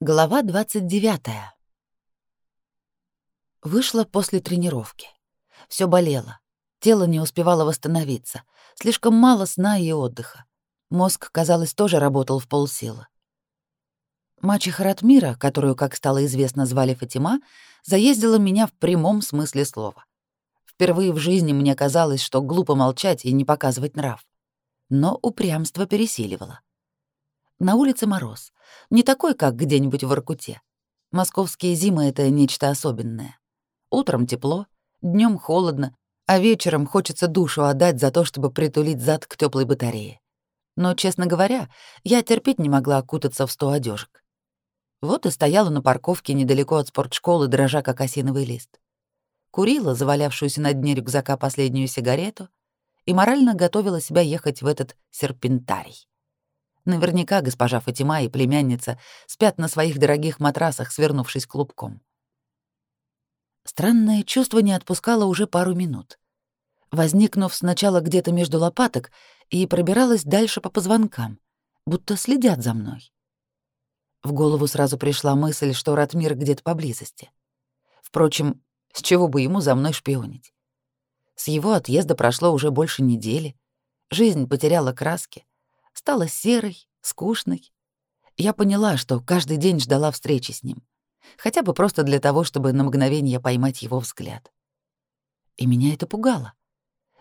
Глава 29. Вышла после тренировки. Все болело. Тело не успевало восстановиться. Слишком мало сна и отдыха. Мозг, казалось, тоже работал в полсилы. Мачеха Ратмира, которую, как стало известно, звали Фатима, заездила меня в прямом смысле слова. Впервые в жизни мне казалось, что глупо молчать и не показывать нрав. Но упрямство пересиливало. На улице мороз. Не такой, как где-нибудь в Иркуте. Московские зимы — это нечто особенное. Утром тепло, днем холодно, а вечером хочется душу отдать за то, чтобы притулить зад к теплой батарее. Но, честно говоря, я терпеть не могла окутаться в сто одежек. Вот и стояла на парковке недалеко от спортшколы, дрожа как осиновый лист. Курила завалявшуюся на дне рюкзака последнюю сигарету и морально готовила себя ехать в этот серпентарий. Наверняка госпожа Фатима и племянница спят на своих дорогих матрасах, свернувшись клубком. Странное чувство не отпускало уже пару минут. Возникнув сначала где-то между лопаток и пробиралась дальше по позвонкам, будто следят за мной. В голову сразу пришла мысль, что Ратмир где-то поблизости. Впрочем, с чего бы ему за мной шпионить? С его отъезда прошло уже больше недели. Жизнь потеряла краски стала серой, скучной. Я поняла, что каждый день ждала встречи с ним, хотя бы просто для того, чтобы на мгновение поймать его взгляд. И меня это пугало.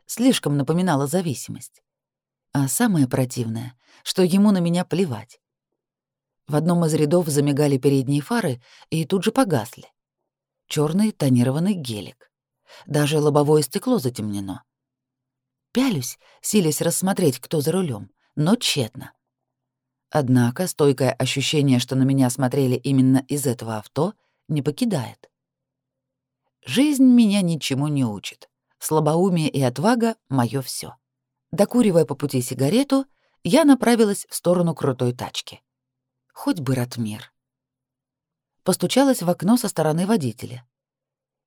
Слишком напоминало зависимость. А самое противное, что ему на меня плевать. В одном из рядов замигали передние фары и тут же погасли. Черный тонированный гелик. Даже лобовое стекло затемнено. Пялюсь, силясь рассмотреть, кто за рулем, но тщетно. Однако стойкое ощущение, что на меня смотрели именно из этого авто, не покидает. Жизнь меня ничему не учит. Слабоумие и отвага — моё всё. Докуривая по пути сигарету, я направилась в сторону крутой тачки. Хоть бы Ратмир. Постучалась в окно со стороны водителя.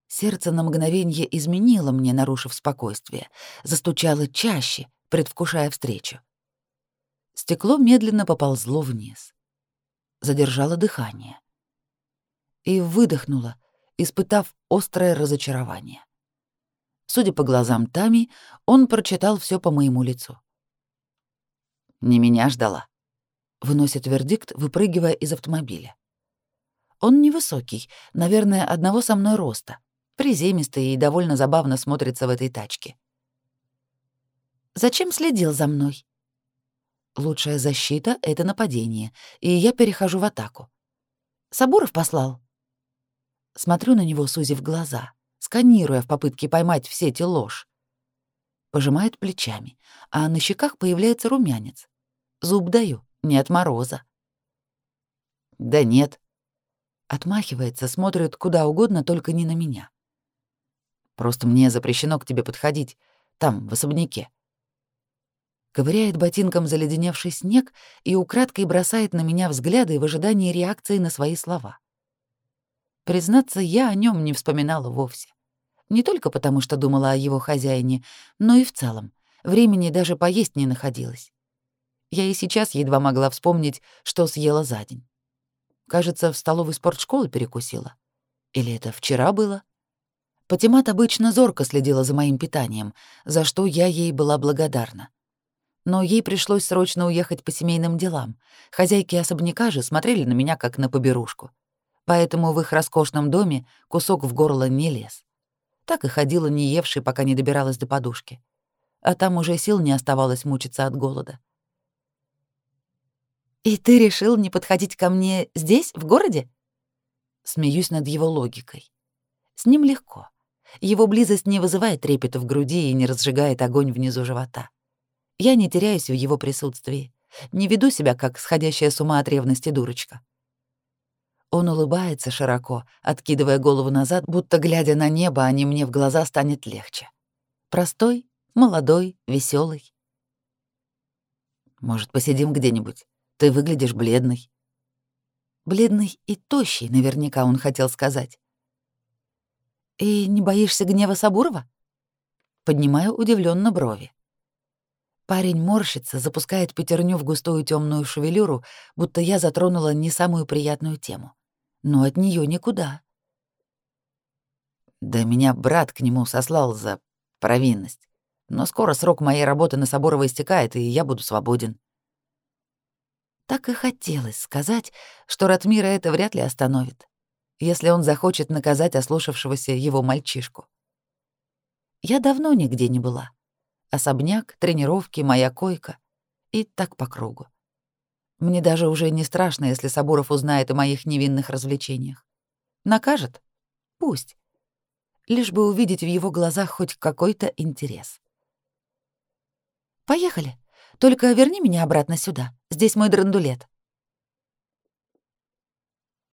Сердце на мгновение изменило мне, нарушив спокойствие, застучало чаще, предвкушая встречу. Стекло медленно поползло вниз. Задержала дыхание. И выдохнула, испытав острое разочарование. Судя по глазам Тами, он прочитал все по моему лицу. «Не меня ждала», — выносит вердикт, выпрыгивая из автомобиля. Он невысокий, наверное, одного со мной роста, приземистый и довольно забавно смотрится в этой тачке. «Зачем следил за мной?» Лучшая защита — это нападение, и я перехожу в атаку. Сабуров послал. Смотрю на него, сузив глаза, сканируя в попытке поймать в сети ложь. Пожимает плечами, а на щеках появляется румянец. Зуб даю, не от мороза. Да нет. Отмахивается, смотрит куда угодно, только не на меня. Просто мне запрещено к тебе подходить, там, в особняке ковыряет ботинком заледеневший снег и украдкой бросает на меня взгляды в ожидании реакции на свои слова. Признаться, я о нем не вспоминала вовсе. Не только потому, что думала о его хозяине, но и в целом. Времени даже поесть не находилось. Я и сейчас едва могла вспомнить, что съела за день. Кажется, в столовой спортшколы перекусила. Или это вчера было? Патимат обычно зорко следила за моим питанием, за что я ей была благодарна но ей пришлось срочно уехать по семейным делам. Хозяйки особняка же смотрели на меня как на поберушку. Поэтому в их роскошном доме кусок в горло не лез. Так и ходила не евшей, пока не добиралась до подушки. А там уже сил не оставалось мучиться от голода. «И ты решил не подходить ко мне здесь, в городе?» Смеюсь над его логикой. С ним легко. Его близость не вызывает трепета в груди и не разжигает огонь внизу живота. Я не теряюсь в его присутствии, не веду себя как сходящая с ума от ревности дурочка. Он улыбается широко, откидывая голову назад, будто глядя на небо, а не мне в глаза станет легче. Простой, молодой, веселый. Может, посидим где-нибудь? Ты выглядишь бледный. Бледный и тощий, наверняка он хотел сказать. И не боишься гнева Сабурова? Поднимаю удивленно брови. Парень морщится, запускает пятерню в густую темную шевелюру, будто я затронула не самую приятную тему. Но от нее никуда. Да меня брат к нему сослал за провинность. Но скоро срок моей работы на Соборова истекает, и я буду свободен. Так и хотелось сказать, что Ратмира это вряд ли остановит, если он захочет наказать ослушавшегося его мальчишку. Я давно нигде не была. Особняк, тренировки, моя койка. И так по кругу. Мне даже уже не страшно, если Сабуров узнает о моих невинных развлечениях. Накажет? Пусть. Лишь бы увидеть в его глазах хоть какой-то интерес. «Поехали. Только верни меня обратно сюда. Здесь мой драндулет».